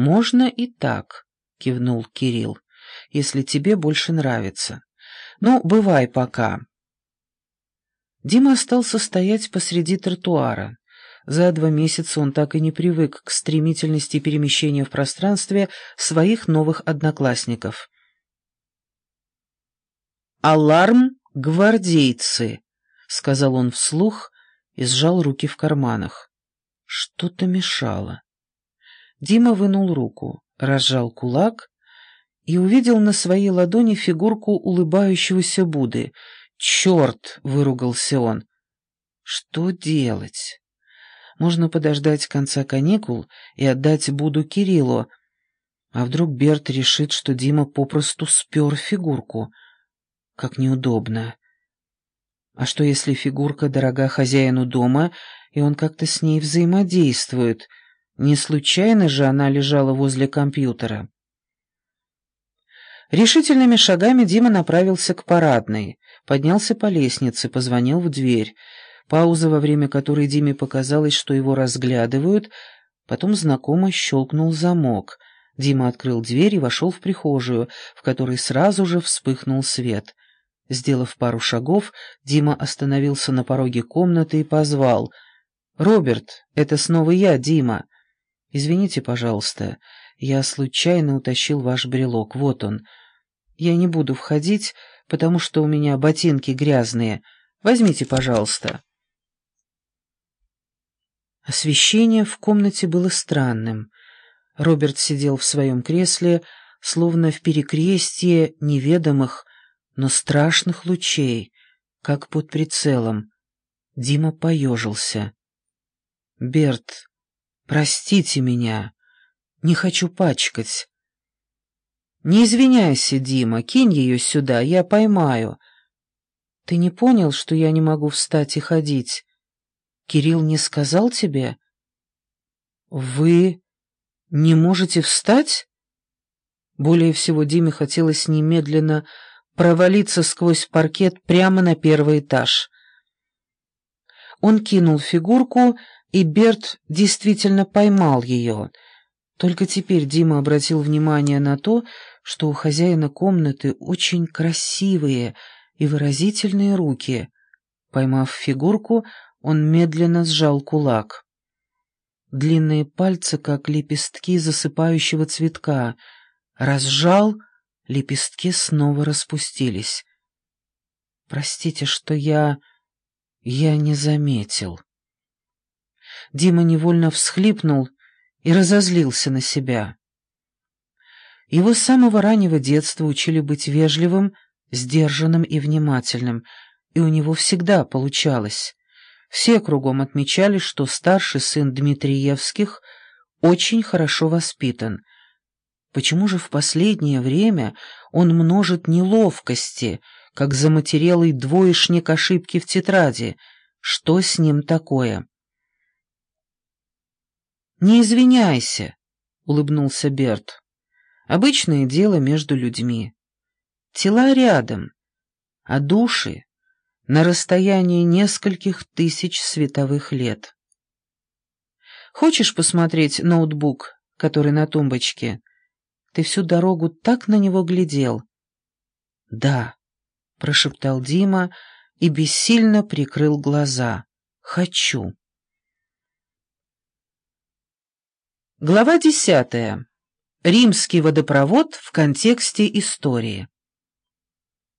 «Можно и так», — кивнул Кирилл, — «если тебе больше нравится. Ну, бывай пока». Дима остался стоять посреди тротуара. За два месяца он так и не привык к стремительности перемещения в пространстве своих новых одноклассников. «Аларм, гвардейцы!» — сказал он вслух и сжал руки в карманах. Что-то мешало. Дима вынул руку, разжал кулак и увидел на своей ладони фигурку улыбающегося Будды. «Черт!» — выругался он. «Что делать?» Можно подождать конца каникул и отдать Буду Кириллу. А вдруг Берт решит, что Дима попросту спер фигурку? Как неудобно. А что, если фигурка дорога хозяину дома, и он как-то с ней взаимодействует — не случайно же она лежала возле компьютера. Решительными шагами Дима направился к парадной, поднялся по лестнице, позвонил в дверь. Пауза, во время которой Диме показалось, что его разглядывают, потом знакомо щелкнул замок. Дима открыл дверь и вошел в прихожую, в которой сразу же вспыхнул свет. Сделав пару шагов, Дима остановился на пороге комнаты и позвал. «Роберт, это снова я, Дима. «Извините, пожалуйста, я случайно утащил ваш брелок. Вот он. Я не буду входить, потому что у меня ботинки грязные. Возьмите, пожалуйста». Освещение в комнате было странным. Роберт сидел в своем кресле, словно в перекрестье неведомых, но страшных лучей, как под прицелом. Дима поежился. «Берт, Простите меня. Не хочу пачкать. Не извиняйся, Дима, кинь ее сюда, я поймаю. Ты не понял, что я не могу встать и ходить? Кирилл не сказал тебе? Вы не можете встать? Более всего Диме хотелось немедленно провалиться сквозь паркет прямо на первый этаж. Он кинул фигурку и Берт действительно поймал ее. Только теперь Дима обратил внимание на то, что у хозяина комнаты очень красивые и выразительные руки. Поймав фигурку, он медленно сжал кулак. Длинные пальцы, как лепестки засыпающего цветка. Разжал, лепестки снова распустились. «Простите, что я... я не заметил». Дима невольно всхлипнул и разозлился на себя. Его с самого раннего детства учили быть вежливым, сдержанным и внимательным, и у него всегда получалось. Все кругом отмечали, что старший сын Дмитриевских очень хорошо воспитан. Почему же в последнее время он множит неловкости, как заматерелый двоечник ошибки в тетради? Что с ним такое? «Не извиняйся», — улыбнулся Берт. «Обычное дело между людьми. Тела рядом, а души на расстоянии нескольких тысяч световых лет. Хочешь посмотреть ноутбук, который на тумбочке? Ты всю дорогу так на него глядел». «Да», — прошептал Дима и бессильно прикрыл глаза. «Хочу». Глава десятая. Римский водопровод в контексте истории.